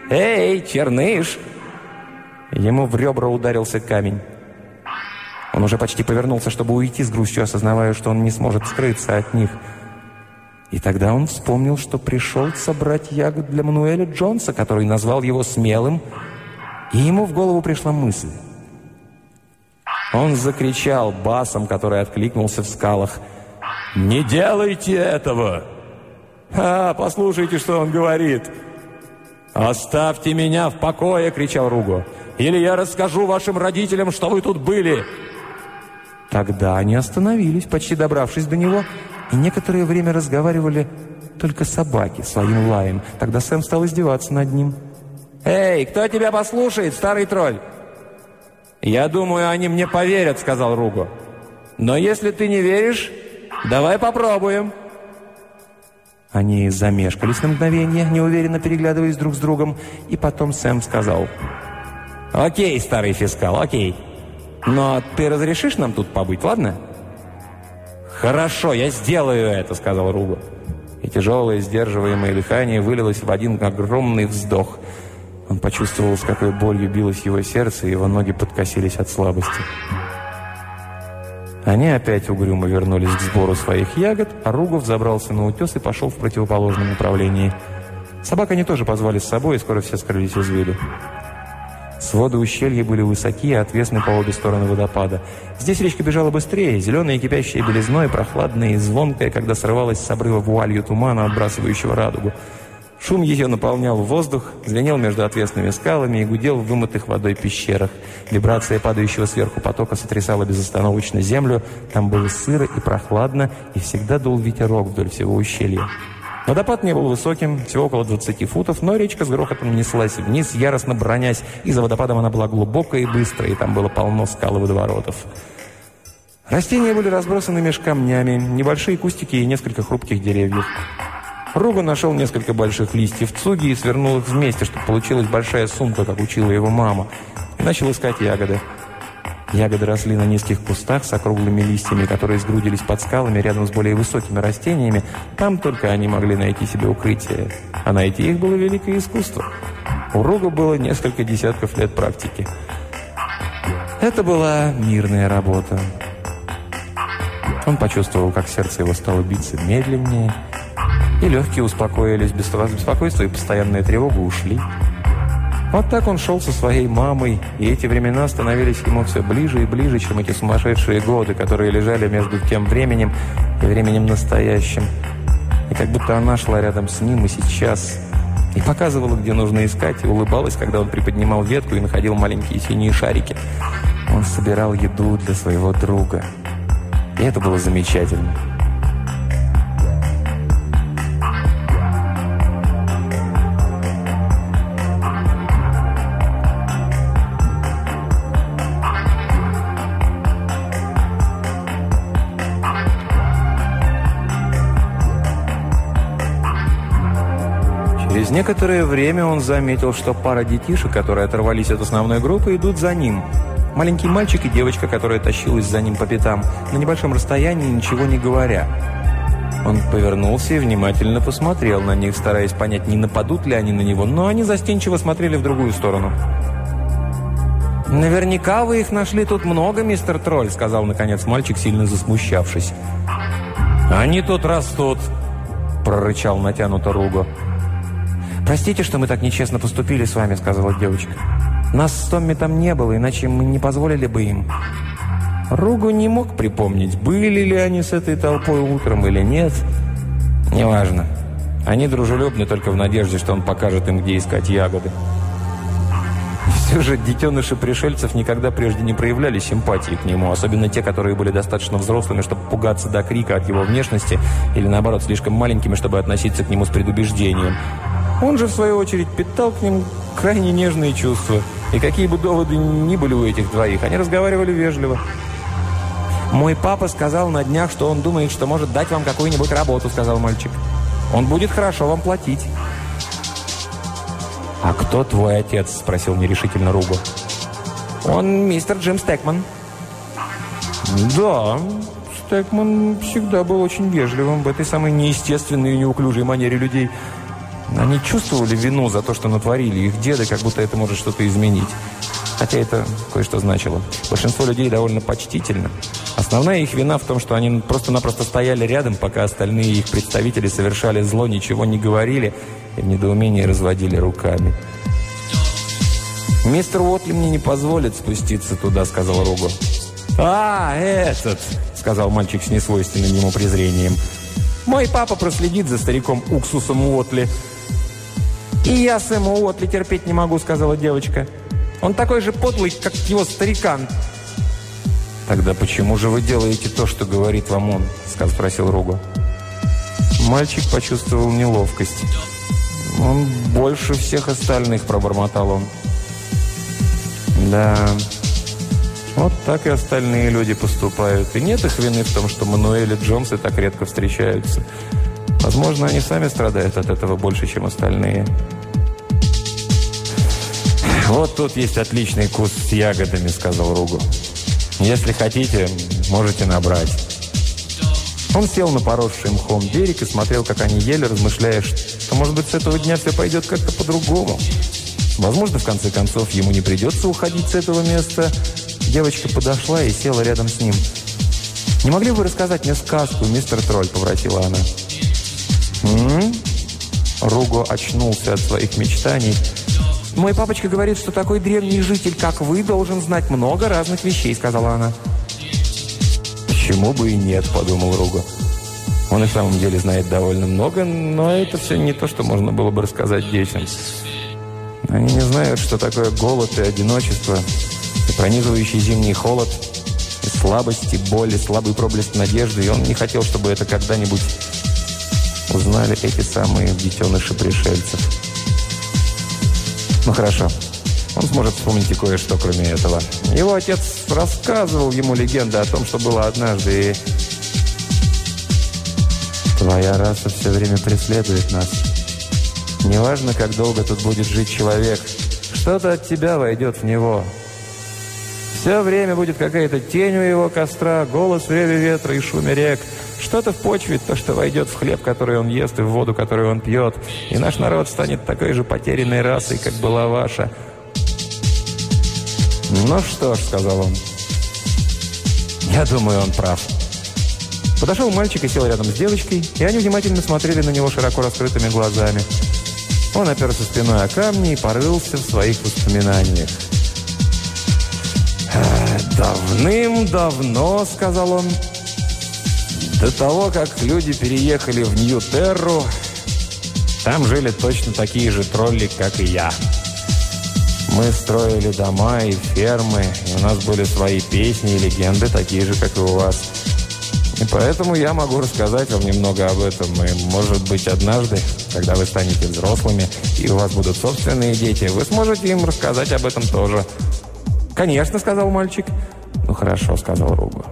Эй, черныш!» Ему в ребра ударился камень. Он уже почти повернулся, чтобы уйти с грустью, осознавая, что он не сможет скрыться от них. И тогда он вспомнил, что пришел собрать ягод для Мануэля Джонса, который назвал его смелым, и ему в голову пришла мысль. Он закричал басом, который откликнулся в скалах. «Не делайте этого!» «А, послушайте, что он говорит!» «Оставьте меня в покое!» — кричал Руго. Или я расскажу вашим родителям, что вы тут были!» Тогда они остановились, почти добравшись до него, и некоторое время разговаривали только собаки своим лаем. Тогда Сэм стал издеваться над ним. «Эй, кто тебя послушает, старый тролль?» «Я думаю, они мне поверят», — сказал Руго. «Но если ты не веришь, давай попробуем». Они замешкались на мгновение, неуверенно переглядываясь друг с другом, и потом Сэм сказал... «Окей, старый фискал, окей. Но ты разрешишь нам тут побыть, ладно?» «Хорошо, я сделаю это», — сказал Руго. И тяжелое, сдерживаемое дыхание вылилось в один огромный вздох. Он почувствовал, с какой болью билось его сердце, и его ноги подкосились от слабости. Они опять угрюмо вернулись к сбору своих ягод, а Ругов забрался на утес и пошел в противоположном направлении. Собак они тоже позвали с собой, и скоро все скрылись из виду. Своды ущелья были высокие, отвесны по обе стороны водопада. Здесь речка бежала быстрее, зеленая кипящая белизной, прохладная и звонкая, когда срывалась с обрыва вуалью тумана, отбрасывающего радугу. Шум ее наполнял воздух, звенел между отвесными скалами и гудел в вымытых водой пещерах. Вибрация падающего сверху потока сотрясала безостановочно землю. Там было сыро и прохладно, и всегда дул ветерок вдоль всего ущелья. Водопад не был высоким, всего около 20 футов, но речка с грохотом неслась вниз, яростно бронясь, и за водопадом она была глубокая и быстрая, и там было полно скал и водоворотов. Растения были разбросаны меж камнями, небольшие кустики и несколько хрупких деревьев. Руга нашел несколько больших листьев цуги и свернул их вместе, чтобы получилась большая сумка, как учила его мама, начал искать ягоды. Ягоды росли на низких кустах с округлыми листьями, которые сгрудились под скалами рядом с более высокими растениями. Там только они могли найти себе укрытие. А найти их было великое искусство. У Рога было несколько десятков лет практики. Это была мирная работа. Он почувствовал, как сердце его стало биться медленнее, и легкие успокоились, беспокойство и постоянная тревога ушли. Вот так он шел со своей мамой, и эти времена становились ему все ближе и ближе, чем эти сумасшедшие годы, которые лежали между тем временем и временем настоящим. И как будто она шла рядом с ним и сейчас, и показывала, где нужно искать, и улыбалась, когда он приподнимал ветку и находил маленькие синие шарики. Он собирал еду для своего друга. И это было замечательно. Некоторое время он заметил, что пара детишек, которые оторвались от основной группы, идут за ним. Маленький мальчик и девочка, которая тащилась за ним по пятам, на небольшом расстоянии, ничего не говоря. Он повернулся и внимательно посмотрел на них, стараясь понять, не нападут ли они на него, но они застенчиво смотрели в другую сторону. «Наверняка вы их нашли тут много, мистер Тролль», сказал, наконец, мальчик, сильно засмущавшись. «Они тут растут», прорычал натянуто Руго. «Простите, что мы так нечестно поступили с вами», — сказала девочка. «Нас с Томми там не было, иначе мы не позволили бы им». Ругу не мог припомнить, были ли они с этой толпой утром или нет. Неважно. Они дружелюбны только в надежде, что он покажет им, где искать ягоды. Все же детеныши пришельцев никогда прежде не проявляли симпатии к нему, особенно те, которые были достаточно взрослыми, чтобы пугаться до крика от его внешности, или наоборот, слишком маленькими, чтобы относиться к нему с предубеждением. Он же, в свою очередь, питал к ним крайне нежные чувства. И какие бы доводы ни были у этих двоих, они разговаривали вежливо. «Мой папа сказал на днях, что он думает, что может дать вам какую-нибудь работу», — сказал мальчик. «Он будет хорошо вам платить». «А кто твой отец?» — спросил нерешительно Руго. «Он мистер Джим Стекман». «Да, Стекман всегда был очень вежливым в этой самой неестественной и неуклюжей манере людей». Они чувствовали вину за то, что натворили их деды, как будто это может что-то изменить. Хотя это кое-что значило. Большинство людей довольно почтительно. Основная их вина в том, что они просто-напросто стояли рядом, пока остальные их представители совершали зло, ничего не говорили и в недоумении разводили руками. «Мистер Уотли мне не позволит спуститься туда», — сказал Руго. «А, этот!» — сказал мальчик с несвойственным ему презрением. «Мой папа проследит за стариком Уксусом Уотли». «И я Сэма Уотли терпеть не могу», — сказала девочка. «Он такой же подлый, как его старикан». «Тогда почему же вы делаете то, что говорит вам он?» — спросил Руго. Мальчик почувствовал неловкость. «Он больше всех остальных», — пробормотал он. «Да, вот так и остальные люди поступают. И нет их вины в том, что Мануэль и Джонсы так редко встречаются. Возможно, они сами страдают от этого больше, чем остальные». «Вот тут есть отличный куст с ягодами», — сказал Ругу. «Если хотите, можете набрать». Он сел на поросший мхом берег и смотрел, как они ели, размышляя, что, может быть, с этого дня все пойдет как-то по-другому. Возможно, в конце концов, ему не придется уходить с этого места. Девочка подошла и села рядом с ним. «Не могли бы вы рассказать мне сказку, мистер Тролль?» – попросила она. «М-м-м?» Руго очнулся от своих мечтаний – «Мой папочка говорит, что такой древний житель, как вы, должен знать много разных вещей», — сказала она. «Почему бы и нет?» — подумал Руга. Он и в самом деле знает довольно много, но это все не то, что можно было бы рассказать детям. Они не знают, что такое голод и одиночество, и пронизывающий зимний холод, и слабость, и боль, и слабый проблеск надежды, и он не хотел, чтобы это когда-нибудь узнали эти самые детеныши пришельцев. Ну хорошо. Он сможет вспомнить и кое-что, кроме этого. Его отец рассказывал ему легенды о том, что было однажды, и... Твоя раса все время преследует нас. Неважно, как долго тут будет жить человек, что-то от тебя войдет в него. Все время будет какая-то тень у его костра, голос в реве ветра и шуме рек – что-то в почве, то, что войдет в хлеб, который он ест, и в воду, которую он пьет. И наш народ станет такой же потерянной расой, как была ваша. «Ну что ж», — сказал он, — «я думаю, он прав». Подошел мальчик и сел рядом с девочкой, и они внимательно смотрели на него широко раскрытыми глазами. Он оперся спиной о камни и порылся в своих воспоминаниях. «Давным-давно», — сказал он, — До того, как люди переехали в Нью-Терру, там жили точно такие же тролли, как и я. Мы строили дома и фермы, и у нас были свои песни и легенды, такие же, как и у вас. И поэтому я могу рассказать вам немного об этом. И, может быть, однажды, когда вы станете взрослыми, и у вас будут собственные дети, вы сможете им рассказать об этом тоже. «Конечно», — сказал мальчик. «Ну, хорошо», — сказал Ругу.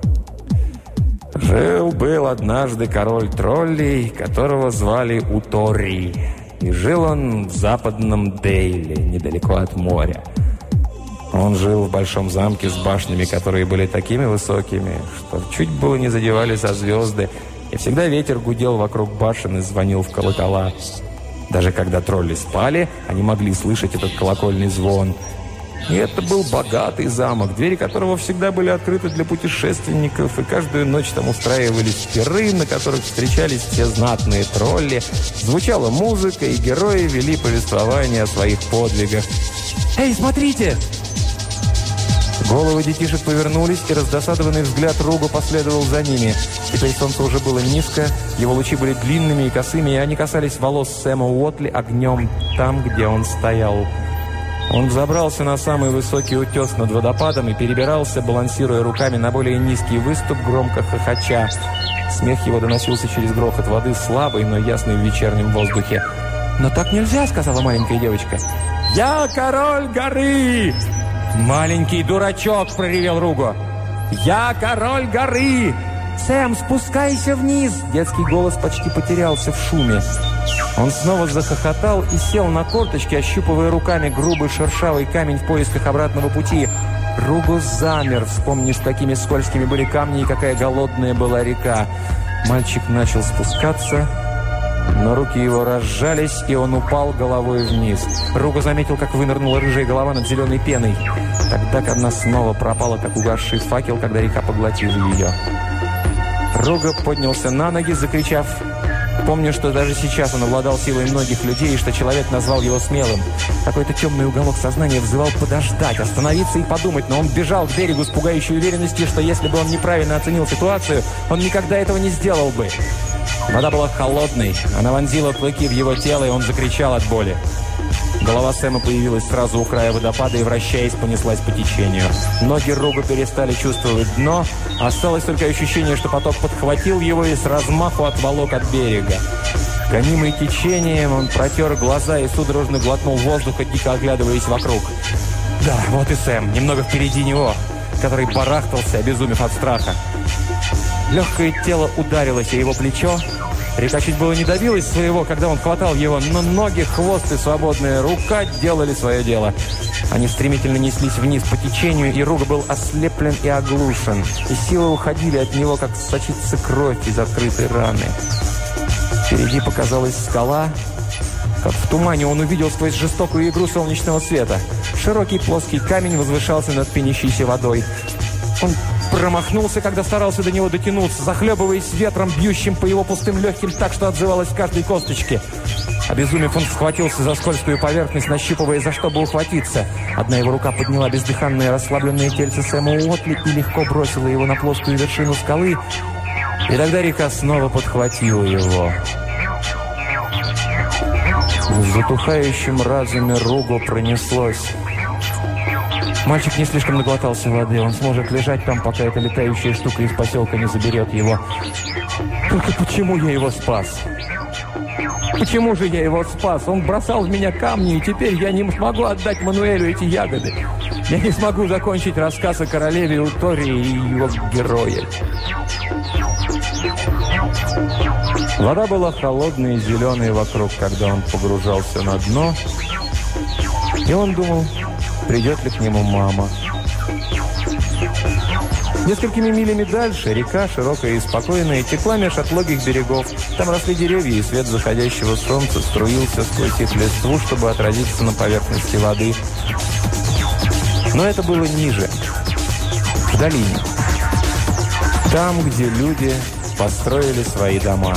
Жил-был однажды король троллей, которого звали Утори. И жил он в западном Дейле, недалеко от моря. Он жил в большом замке с башнями, которые были такими высокими, что чуть было не задевали за звезды, и всегда ветер гудел вокруг башен и звонил в колокола. Даже когда тролли спали, они могли слышать этот колокольный звон – и это был богатый замок, двери которого всегда были открыты для путешественников, и каждую ночь там устраивались пиры, на которых встречались все знатные тролли. Звучала музыка, и герои вели повествование о своих подвигах. «Эй, смотрите!» Головы детишек повернулись, и раздосадованный взгляд Руга последовал за ними. Теперь солнце уже было низко, его лучи были длинными и косыми, и они касались волос Сэма Уотли огнем там, где он стоял. Он взобрался на самый высокий утес над водопадом и перебирался, балансируя руками на более низкий выступ, громко хохоча. Смех его доносился через грохот воды, слабый, но ясный в вечернем воздухе. «Но так нельзя!» — сказала маленькая девочка. «Я король горы!» «Маленький дурачок!» — проревел Руго. «Я король горы!» «Сэм, спускайся вниз!» Детский голос почти потерялся в шуме. Он снова захохотал и сел на корточки, ощупывая руками грубый шершавый камень в поисках обратного пути. Ругус замер, вспомнив, какими скользкими были камни и какая голодная была река. Мальчик начал спускаться, но руки его разжались, и он упал головой вниз. Руга заметил, как вынырнула рыжая голова над зеленой пеной. Тогда она снова пропала, как угасший факел, когда река поглотила ее. Рога поднялся на ноги, закричав Помню, что даже сейчас он обладал силой многих людей, и что человек назвал его смелым. Какой-то темный уголок сознания взывал подождать, остановиться и подумать, но он бежал к берегу с пугающей уверенностью, что если бы он неправильно оценил ситуацию, он никогда этого не сделал бы. Вода была холодной, она вонзила клыки в его тело, и он закричал от боли. Голова Сэма появилась сразу у края водопада и, вращаясь, понеслась по течению. Ноги Руга перестали чувствовать дно. Осталось только ощущение, что поток подхватил его и с размаху отволок от берега. Гонимый течением, он протер глаза и судорожно глотнул воздуха, дико оглядываясь вокруг. Да, вот и Сэм, немного впереди него, который барахтался, обезумев от страха. Легкое тело ударилось о его плечо, Река чуть было не добилась своего, когда он хватал его, но ноги, хвост и свободная рука делали свое дело. Они стремительно неслись вниз по течению, и Руга был ослеплен и оглушен. И силы уходили от него, как сочится кровь из открытой раны. Впереди показалась скала. Как в тумане он увидел сквозь жестокую игру солнечного света. Широкий плоский камень возвышался над пенящейся водой. Промахнулся, когда старался до него дотянуться, захлебываясь ветром, бьющим по его пустым легким так, что отзывалось в каждой косточке. Обезумев, он схватился за скользкую поверхность, нащупывая, за что бы ухватиться. Одна его рука подняла бездыханное расслабленное тельце Сэма Уотли и легко бросила его на плоскую вершину скалы. И тогда река снова подхватила его. В затухающем разуме Руго пронеслось. Мальчик не слишком наглотался воды. Он сможет лежать там, пока эта летающая штука из поселка не заберет его. Только почему я его спас? Почему же я его спас? Он бросал в меня камни, и теперь я не смогу отдать Мануэлю эти ягоды. Я не смогу закончить рассказ о королеве Утории и его герое. Вода была холодной и зеленой вокруг, когда он погружался на дно. И он думал, придет ли к нему мама. Несколькими милями дальше река, широкая и спокойная, текла меж отлогих берегов. Там росли деревья, и свет заходящего солнца струился сквозь их листву, чтобы отразиться на поверхности воды. Но это было ниже, в долине. Там, где люди построили свои дома.